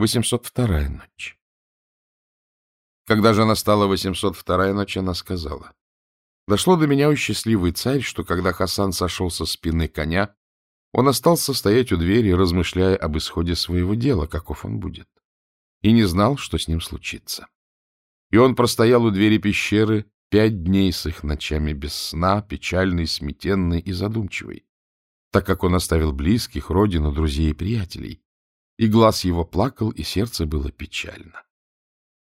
802-я ночь. Когда же настала 802-я ночь, она сказала, «Дошло до меня, о счастливый царь, что когда Хасан сошел со спины коня, он остался стоять у двери, размышляя об исходе своего дела, каков он будет, и не знал, что с ним случится. И он простоял у двери пещеры пять дней с их ночами без сна, печальный, сметенный и задумчивый, так как он оставил близких, родину, друзей и приятелей, и глаз его плакал, и сердце было печально.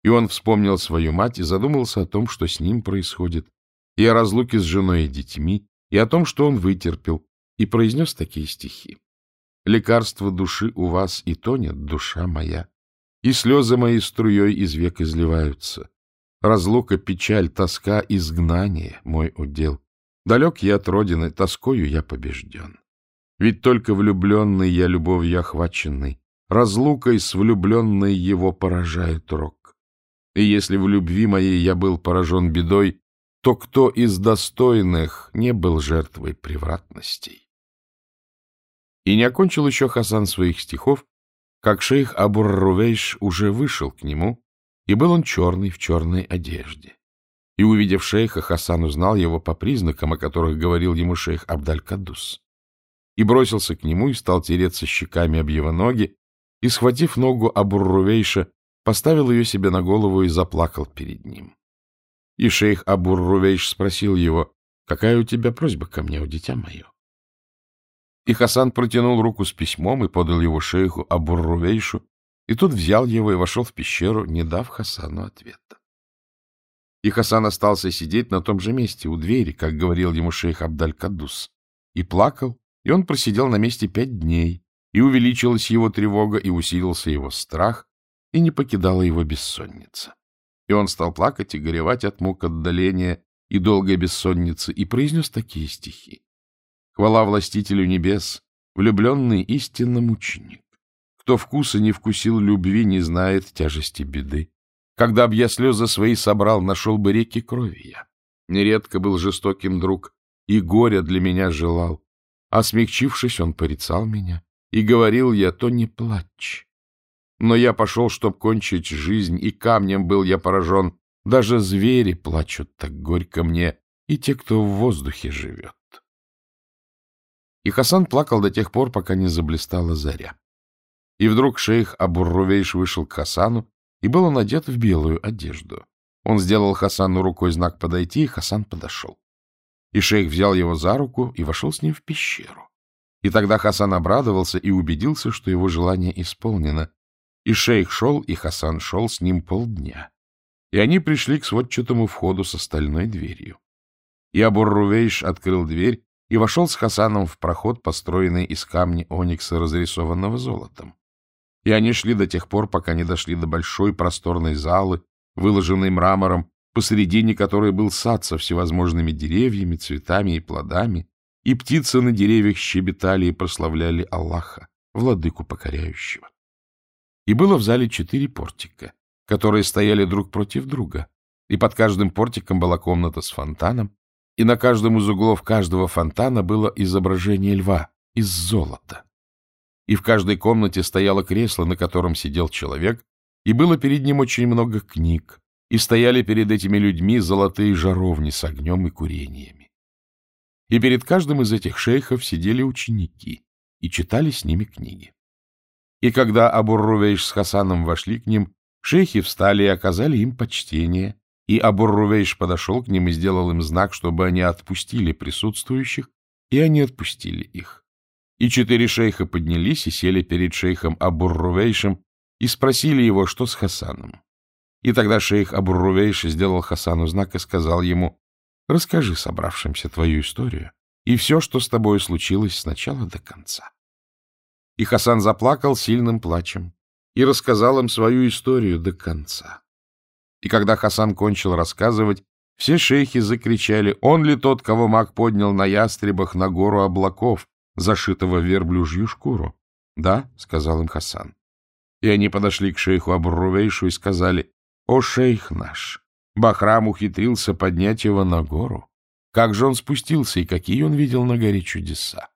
И он вспомнил свою мать и задумался о том, что с ним происходит, и о разлуке с женой и детьми, и о том, что он вытерпел, и произнес такие стихи. «Лекарство души у вас и тонет, душа моя, и слезы мои струей из век изливаются. Разлука, печаль, тоска, изгнание — мой удел. Далек я от родины, тоскою я побежден. Ведь только влюбленный я любовью охваченный, Разлукой с влюбленной его поражает рок. И если в любви моей я был поражен бедой, то кто из достойных не был жертвой превратностей? И не окончил еще Хасан своих стихов, как шейх Абур-Рувейш уже вышел к нему, и был он черный в черной одежде. И, увидев шейха, Хасан узнал его по признакам, о которых говорил ему шейх Абдаль-Кадус. И бросился к нему и стал тереться щеками об его ноги, и, схватив ногу Абуррувейша, поставил ее себе на голову и заплакал перед ним. И шейх Абуррувейш спросил его, «Какая у тебя просьба ко мне, у дитя мое?» И Хасан протянул руку с письмом и подал его шейху Абуррувейшу, и тот взял его и вошел в пещеру, не дав Хасану ответа. И Хасан остался сидеть на том же месте, у двери, как говорил ему шейх Абдаль-Кадус, и плакал, и он просидел на месте пять дней, и увеличилась его тревога, и усилился его страх, и не покидала его бессонница. И он стал плакать и горевать от мук отдаления и долгой бессонницы, и произнес такие стихи. Хвала властителю небес, влюбленный истинно мученик. Кто вкуса не вкусил любви, не знает тяжести беды. Когда б я слезы свои собрал, нашел бы реки крови я. Нередко был жестоким друг, и горя для меня желал. А смягчившись, он порицал меня. И говорил я, то не плачь. Но я пошел, чтоб кончить жизнь, и камнем был я поражен. Даже звери плачут так горько мне, и те, кто в воздухе живет. И Хасан плакал до тех пор, пока не заблистала заря. И вдруг шейх Абуррувейш вышел к Хасану, и был он одет в белую одежду. Он сделал Хасану рукой знак подойти, и Хасан подошел. И шейх взял его за руку и вошел с ним в пещеру. И тогда Хасан обрадовался и убедился, что его желание исполнено. И шейх шел, и Хасан шел с ним полдня. И они пришли к сводчатому входу с остальной дверью. И Абур-Рувейш открыл дверь и вошел с Хасаном в проход, построенный из камня оникса, разрисованного золотом. И они шли до тех пор, пока не дошли до большой просторной залы, выложенной мрамором, посередине которой был сад со всевозможными деревьями, цветами и плодами, и птицы на деревьях щебетали и прославляли Аллаха, владыку покоряющего. И было в зале четыре портика, которые стояли друг против друга, и под каждым портиком была комната с фонтаном, и на каждом из углов каждого фонтана было изображение льва из золота. И в каждой комнате стояло кресло, на котором сидел человек, и было перед ним очень много книг, и стояли перед этими людьми золотые жаровни с огнем и курениями. И перед каждым из этих шейхов сидели ученики и читали с ними книги. И когда Абур-Рувейш с Хасаном вошли к ним, шейхи встали и оказали им почтение, и Абур-Рувейш подошел к ним и сделал им знак, чтобы они отпустили присутствующих, и они отпустили их. И четыре шейха поднялись и сели перед шейхом Абур-Рувейшем и спросили его, что с Хасаном. И тогда шейх Абур-Рувейш сделал Хасану знак и сказал ему, Расскажи собравшимся твою историю и все, что с тобой случилось с начала до конца. И Хасан заплакал сильным плачем и рассказал им свою историю до конца. И когда Хасан кончил рассказывать, все шейхи закричали, он ли тот, кого маг поднял на ястребах на гору облаков, зашитого верблюжью шкуру? — Да, — сказал им Хасан. И они подошли к шейху Абрувейшу и сказали, — О, шейх наш, Бахрам ухитрился поднять его на гору. Как же он спустился и какие он видел на горе чудеса?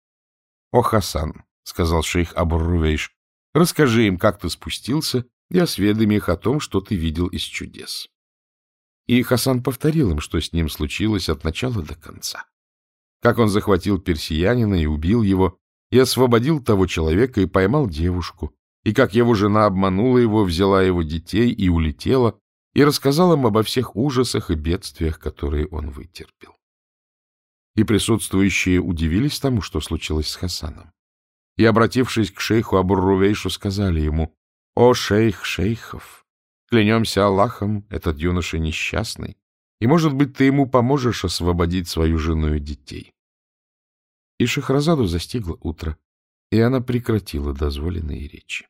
— О, Хасан, — сказал шейх Абуррувейш, Расскажи им, как ты спустился, и осведоми их о том, что ты видел из чудес. И Хасан повторил им, что с ним случилось от начала до конца. Как он захватил персиянина и убил его, и освободил того человека и поймал девушку, и как его жена обманула его, взяла его детей и улетела, и рассказал им обо всех ужасах и бедствиях, которые он вытерпел. И присутствующие удивились тому, что случилось с Хасаном. И, обратившись к шейху Абур-Рувейшу, сказали ему, «О, шейх шейхов, клянемся Аллахом, этот юноша несчастный, и, может быть, ты ему поможешь освободить свою жену и детей». И Шахразаду застигло утро, и она прекратила дозволенные речи.